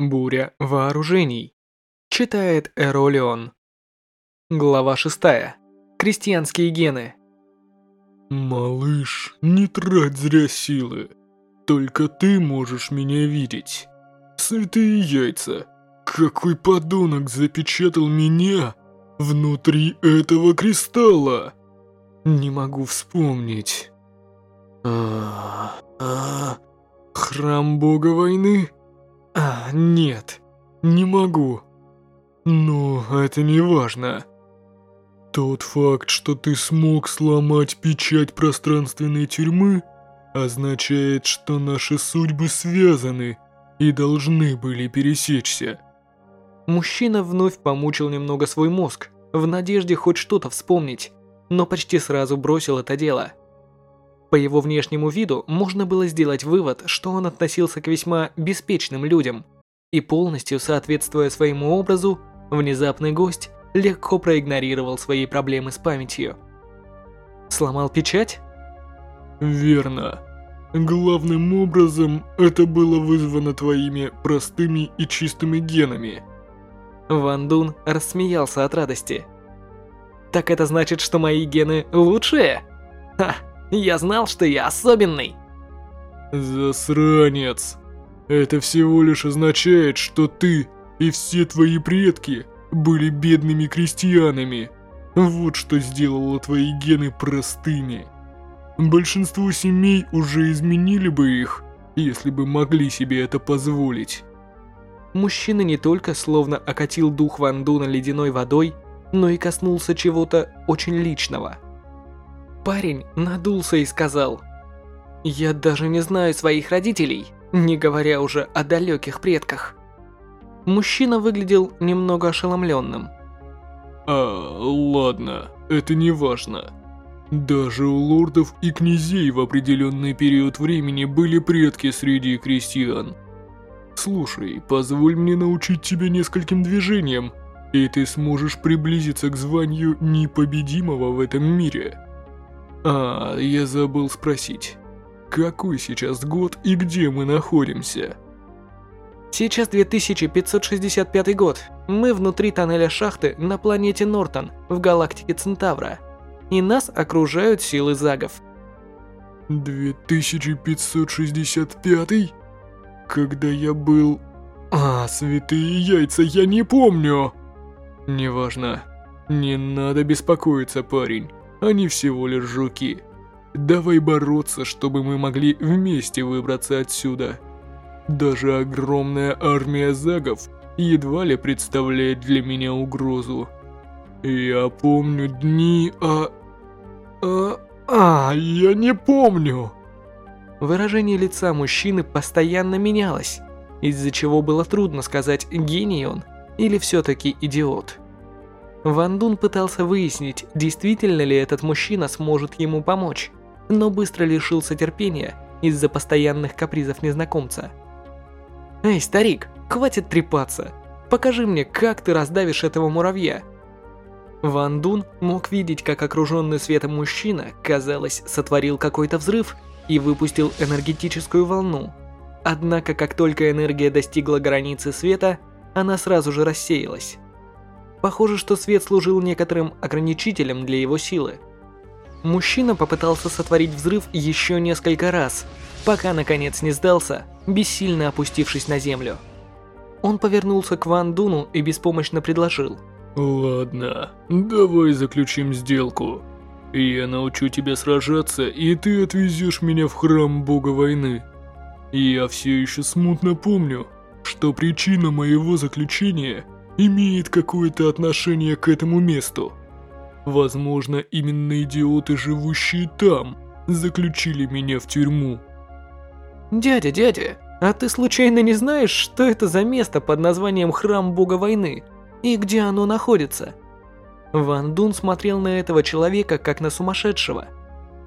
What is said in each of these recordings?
Буря вооружений. Читает Эролеон. Глава 6. Крестьянские гены. «Малыш, не трать зря силы. Только ты можешь меня видеть. Святые яйца, какой подонок запечатал меня внутри этого кристалла? Не могу вспомнить. А, а, храм бога войны? А, нет, не могу. Но это не важно. Тот факт, что ты смог сломать печать пространственной тюрьмы, означает, что наши судьбы связаны и должны были пересечься. Мужчина вновь помучил немного свой мозг, в надежде хоть что-то вспомнить, но почти сразу бросил это дело. По его внешнему виду можно было сделать вывод, что он относился к весьма беспечным людям, и полностью соответствуя своему образу, внезапный гость легко проигнорировал свои проблемы с памятью. Сломал печать? Верно. Главным образом это было вызвано твоими простыми и чистыми генами. Ван Дун рассмеялся от радости. Так это значит, что мои гены лучшие? Ха! Я знал, что я особенный. Засранец. Это всего лишь означает, что ты и все твои предки были бедными крестьянами. Вот что сделало твои гены простыми. Большинство семей уже изменили бы их, если бы могли себе это позволить. Мужчина не только словно окатил дух Ван Дуна ледяной водой, но и коснулся чего-то очень личного – Парень надулся и сказал, «Я даже не знаю своих родителей, не говоря уже о далеких предках». Мужчина выглядел немного ошеломленным. «А, ладно, это не важно. Даже у лордов и князей в определенный период времени были предки среди крестьян. Слушай, позволь мне научить тебя нескольким движениям, и ты сможешь приблизиться к званию непобедимого в этом мире». А, я забыл спросить. Какой сейчас год и где мы находимся? Сейчас 2565 год. Мы внутри тоннеля шахты на планете Нортон в галактике Центавра. И нас окружают силы загов. 2565? Когда я был... А, святые яйца, я не помню! Неважно. Не надо беспокоиться, парень. Они всего лишь жуки. Давай бороться, чтобы мы могли вместе выбраться отсюда. Даже огромная армия загов едва ли представляет для меня угрозу. Я помню дни, а... А... А, я не помню. Выражение лица мужчины постоянно менялось, из-за чего было трудно сказать, гений он или все-таки идиот. Ван Дун пытался выяснить, действительно ли этот мужчина сможет ему помочь, но быстро лишился терпения из-за постоянных капризов незнакомца. «Эй, старик, хватит трепаться. Покажи мне, как ты раздавишь этого муравья». Ван Дун мог видеть, как окруженный светом мужчина, казалось, сотворил какой-то взрыв и выпустил энергетическую волну. Однако, как только энергия достигла границы света, она сразу же рассеялась. Похоже, что свет служил некоторым ограничителем для его силы. Мужчина попытался сотворить взрыв еще несколько раз, пока наконец не сдался, бессильно опустившись на землю. Он повернулся к Ван Дуну и беспомощно предложил. «Ладно, давай заключим сделку. Я научу тебя сражаться, и ты отвезешь меня в храм бога войны. Я все еще смутно помню, что причина моего заключения – имеет какое-то отношение к этому месту. Возможно, именно идиоты, живущие там, заключили меня в тюрьму. Дядя, дядя, а ты случайно не знаешь, что это за место под названием Храм Бога Войны и где оно находится? Ван Дун смотрел на этого человека как на сумасшедшего.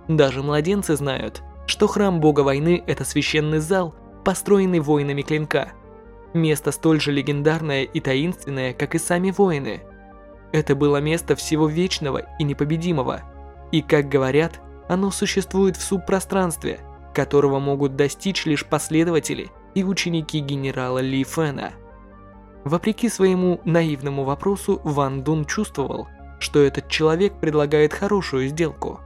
Даже младенцы знают, что Храм Бога Войны – это священный зал, построенный воинами клинка – Место столь же легендарное и таинственное, как и сами воины. Это было место всего вечного и непобедимого. И, как говорят, оно существует в субпространстве, которого могут достичь лишь последователи и ученики генерала Ли Фэна – Вопреки своему наивному вопросу, Ван Дун чувствовал, что этот человек предлагает хорошую сделку.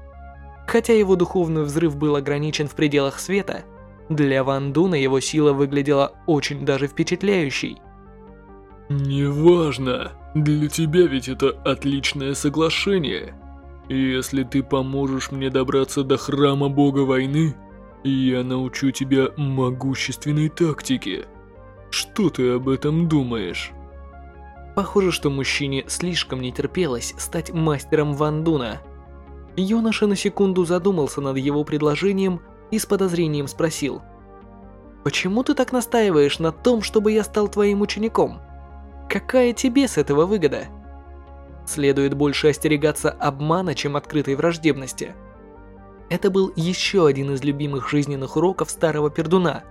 Хотя его духовный взрыв был ограничен в пределах света, для Ван Дуна его сила выглядела очень даже впечатляющей. «Неважно, для тебя ведь это отличное соглашение. Если ты поможешь мне добраться до храма бога войны, я научу тебя могущественной тактике. Что ты об этом думаешь?» Похоже, что мужчине слишком не терпелось стать мастером Ван Дуна. Юноша на секунду задумался над его предложением и с подозрением спросил. «Почему ты так настаиваешь на том, чтобы я стал твоим учеником? Какая тебе с этого выгода?» Следует больше остерегаться обмана, чем открытой враждебности. Это был еще один из любимых жизненных уроков старого пердуна,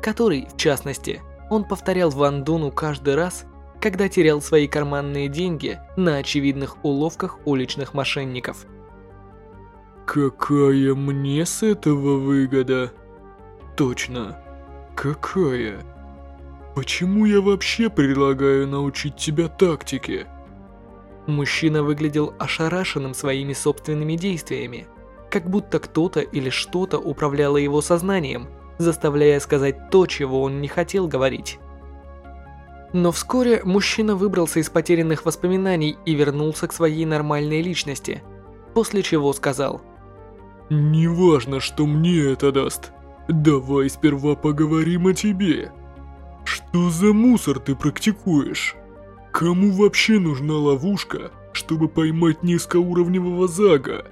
который, в частности, он повторял Ван Дуну каждый раз, когда терял свои карманные деньги на очевидных уловках уличных мошенников. Какая мне с этого выгода? Точно. Какая? Почему я вообще предлагаю научить тебя тактике? Мужчина выглядел ошарашенным своими собственными действиями, как будто кто-то или что-то управляло его сознанием, заставляя сказать то, чего он не хотел говорить. Но вскоре мужчина выбрался из потерянных воспоминаний и вернулся к своей нормальной личности, после чего сказал «Неважно, что мне это даст. Давай сперва поговорим о тебе. Что за мусор ты практикуешь? Кому вообще нужна ловушка, чтобы поймать низкоуровневого Зага?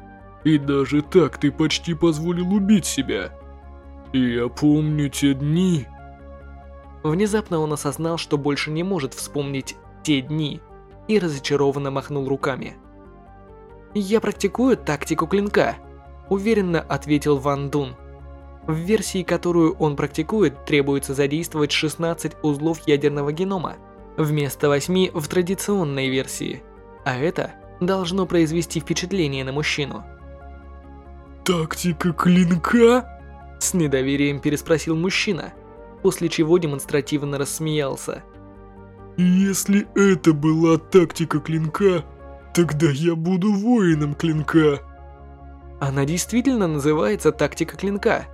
И даже так ты почти позволил убить себя. Я помню те дни, Внезапно он осознал, что больше не может вспомнить те дни, и разочарованно махнул руками. «Я практикую тактику клинка», – уверенно ответил Ван Дун. В версии, которую он практикует, требуется задействовать 16 узлов ядерного генома, вместо 8 в традиционной версии, а это должно произвести впечатление на мужчину. «Тактика клинка?» С недоверием переспросил мужчина – после чего демонстративно рассмеялся. «Если это была тактика клинка, тогда я буду воином клинка». Она действительно называется тактика клинка.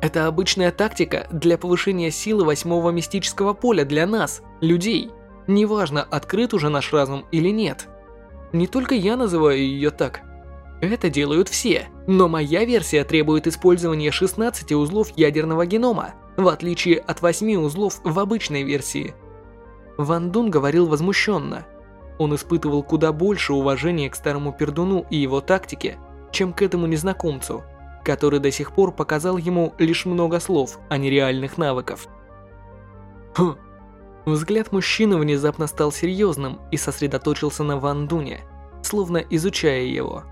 Это обычная тактика для повышения силы восьмого мистического поля для нас, людей. Неважно, открыт уже наш разум или нет. Не только я называю ее так. Это делают все, но моя версия требует использования 16 узлов ядерного генома – в отличие от восьми узлов в обычной версии. Ван Дун говорил возмущенно. Он испытывал куда больше уважения к старому пердуну и его тактике, чем к этому незнакомцу, который до сих пор показал ему лишь много слов, а не реальных навыков. Хм. Взгляд мужчины внезапно стал серьезным и сосредоточился на Ван Дуне, словно изучая его.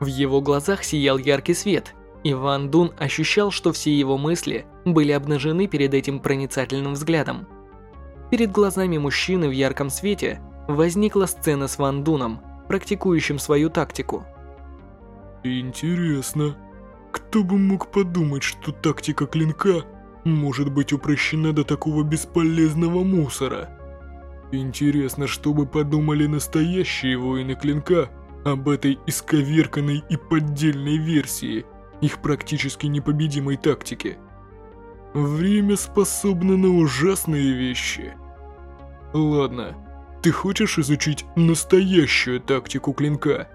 В его глазах сиял яркий свет, и Ван Дун ощущал, что все его мысли были обнажены перед этим проницательным взглядом. Перед глазами мужчины в ярком свете возникла сцена с Ван Дуном, практикующим свою тактику. Интересно, кто бы мог подумать, что тактика клинка может быть упрощена до такого бесполезного мусора? Интересно, что бы подумали настоящие воины клинка об этой исковерканной и поддельной версии – их практически непобедимой тактики. Время способно на ужасные вещи. Ладно, ты хочешь изучить настоящую тактику клинка?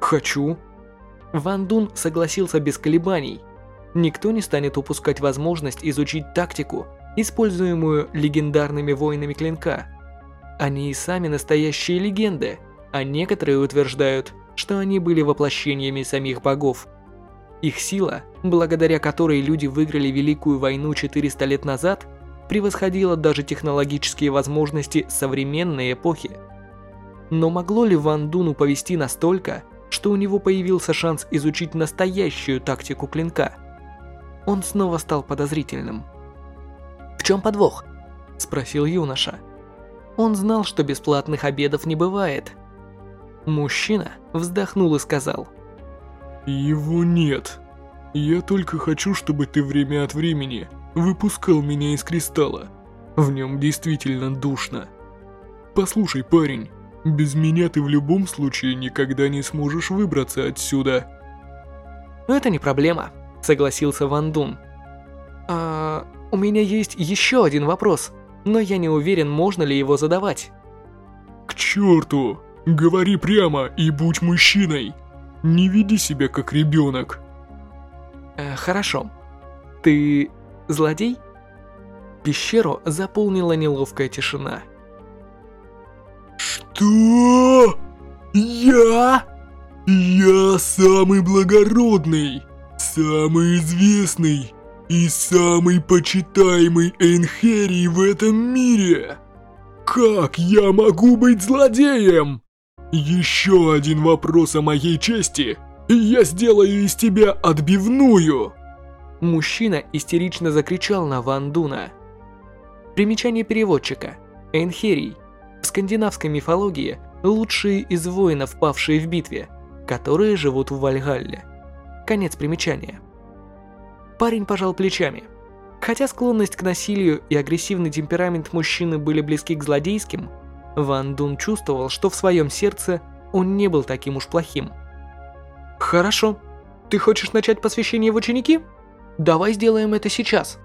Хочу. Ван Дун согласился без колебаний. Никто не станет упускать возможность изучить тактику, используемую легендарными воинами клинка. Они и сами настоящие легенды, а некоторые утверждают, что они были воплощениями самих богов. Их сила, благодаря которой люди выиграли Великую войну 400 лет назад, превосходила даже технологические возможности современной эпохи. Но могло ли Ван Дуну повести настолько, что у него появился шанс изучить настоящую тактику клинка? Он снова стал подозрительным. «В чем подвох?» – спросил юноша. Он знал, что бесплатных обедов не бывает. Мужчина вздохнул и сказал – его нет. Я только хочу, чтобы ты время от времени выпускал меня из кристалла. В нем действительно душно. Послушай, парень, без меня ты в любом случае никогда не сможешь выбраться отсюда. Это не проблема, согласился Ван Дун. А, у меня есть еще один вопрос, но я не уверен, можно ли его задавать. К черту! Говори прямо и будь мужчиной. Не веди себя как ребенок. Э, хорошо. Ты злодей? Пещеру заполнила неловкая тишина. Что? Я? Я самый благородный, самый известный и самый почитаемый Энхерий в этом мире. Как я могу быть злодеем? Еще один вопрос о моей чести, и я сделаю из тебя отбивную. Мужчина истерично закричал на Ван Дуна. Примечание переводчика. Энхерий. В скандинавской мифологии лучшие из воинов, павшие в битве, которые живут в Вальгалле. Конец примечания. Парень пожал плечами. Хотя склонность к насилию и агрессивный темперамент мужчины были близки к злодейским, Ван Дун чувствовал, что в своем сердце он не был таким уж плохим. «Хорошо. Ты хочешь начать посвящение в ученики? Давай сделаем это сейчас».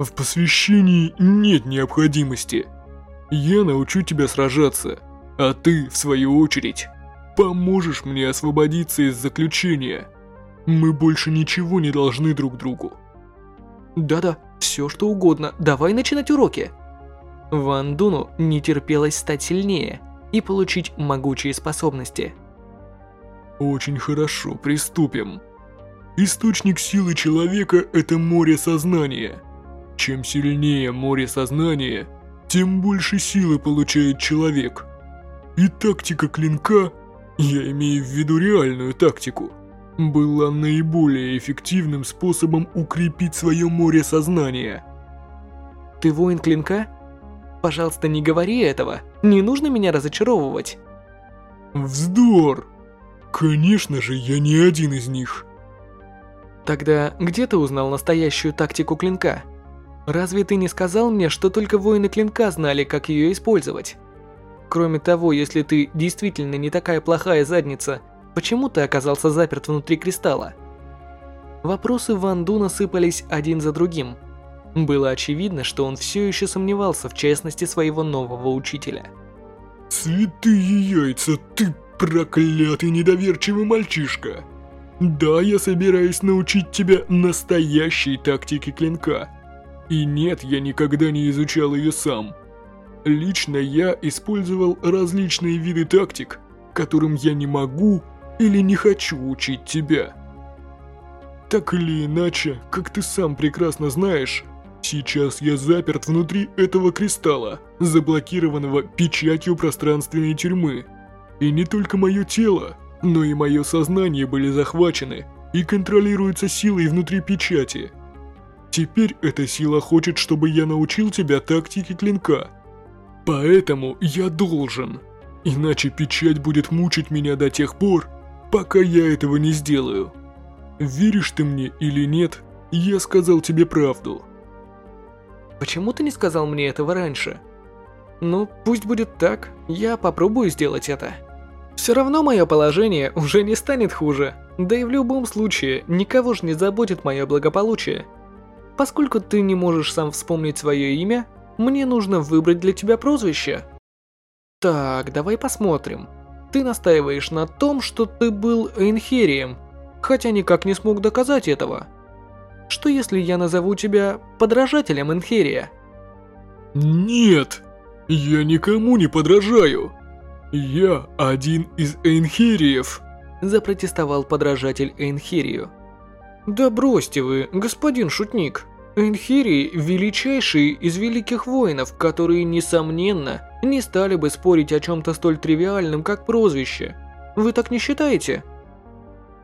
В посвящении нет необходимости. Я научу тебя сражаться, а ты, в свою очередь, поможешь мне освободиться из заключения. Мы больше ничего не должны друг другу. Да-да, все что угодно, давай начинать уроки. Ван Дуну не терпелось стать сильнее и получить могучие способности. Очень хорошо, приступим. Источник силы человека – это море сознания. Чем сильнее море сознания, тем больше силы получает человек. И тактика клинка, я имею в виду реальную тактику, была наиболее эффективным способом укрепить свое море сознания. Ты воин клинка? Пожалуйста, не говори этого. Не нужно меня разочаровывать. Вздор! Конечно же, я не один из них. Тогда где ты узнал настоящую тактику клинка? Разве ты не сказал мне, что только воины клинка знали, как ее использовать? Кроме того, если ты действительно не такая плохая задница, почему ты оказался заперт внутри кристалла? Вопросы Ван Дуна сыпались один за другим. Было очевидно, что он все еще сомневался в честности своего нового учителя. «Святые яйца, ты проклятый недоверчивый мальчишка! Да, я собираюсь научить тебя настоящей тактике клинка. И нет, я никогда не изучал ее сам. Лично я использовал различные виды тактик, которым я не могу или не хочу учить тебя. Так или иначе, как ты сам прекрасно знаешь, Сейчас я заперт внутри этого кристалла, заблокированного печатью пространственной тюрьмы. И не только мое тело, но и мое сознание были захвачены и контролируются силой внутри печати. Теперь эта сила хочет, чтобы я научил тебя тактике клинка. Поэтому я должен. Иначе печать будет мучить меня до тех пор, пока я этого не сделаю. Веришь ты мне или нет, я сказал тебе правду. Почему ты не сказал мне этого раньше? Ну, пусть будет так, я попробую сделать это. Все равно мое положение уже не станет хуже, да и в любом случае, никого же не заботит мое благополучие. Поскольку ты не можешь сам вспомнить свое имя, мне нужно выбрать для тебя прозвище. Так, давай посмотрим. Ты настаиваешь на том, что ты был Эйнхерием, хотя никак не смог доказать этого. Что если я назову тебя подражателем Энхерия? Нет, я никому не подражаю. Я один из Энхериев. Запротестовал подражатель Энхерию. Да бросьте вы, господин шутник. Энхирий – величайший из великих воинов, которые, несомненно, не стали бы спорить о чем-то столь тривиальном, как прозвище. Вы так не считаете?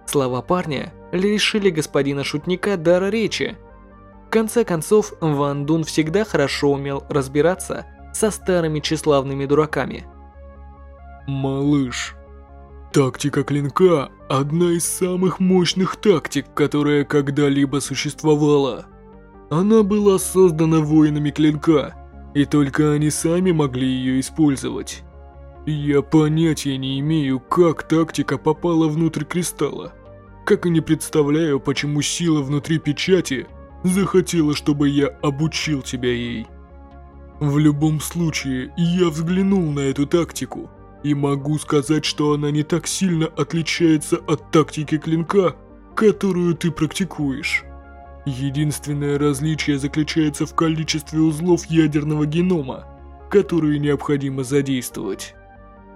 Слова парня лишили господина шутника дара речи. В конце концов, Ван Дун всегда хорошо умел разбираться со старыми тщеславными дураками. «Малыш, тактика клинка – одна из самых мощных тактик, которая когда-либо существовала. Она была создана воинами клинка, и только они сами могли ее использовать. Я понятия не имею, как тактика попала внутрь кристалла. Как и не представляю, почему сила внутри печати захотела, чтобы я обучил тебя ей. В любом случае, я взглянул на эту тактику и могу сказать, что она не так сильно отличается от тактики клинка, которую ты практикуешь. Единственное различие заключается в количестве узлов ядерного генома, которые необходимо задействовать.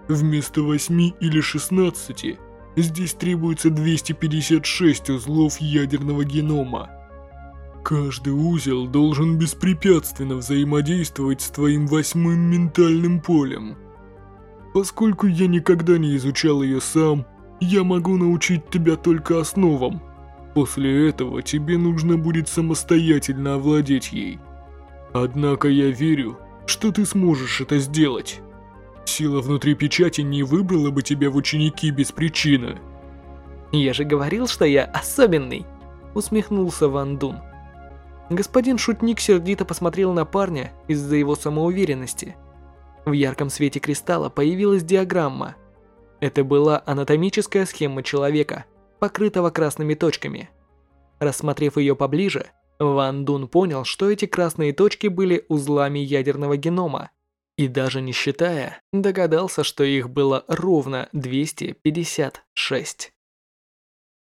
Вместо 8 или 16 здесь требуется 256 узлов ядерного генома. Каждый узел должен беспрепятственно взаимодействовать с твоим восьмым ментальным полем. Поскольку я никогда не изучал ее сам, я могу научить тебя только основам. После этого тебе нужно будет самостоятельно овладеть ей. Однако я верю, что ты сможешь это сделать. Сила внутри печати не выбрала бы тебя в ученики без причины. Я же говорил, что я особенный, усмехнулся Ван Дун. Господин шутник сердито посмотрел на парня из-за его самоуверенности. В ярком свете кристалла появилась диаграмма. Это была анатомическая схема человека, покрытого красными точками. Рассмотрев ее поближе, Ван Дун понял, что эти красные точки были узлами ядерного генома. И даже не считая, догадался, что их было ровно 256.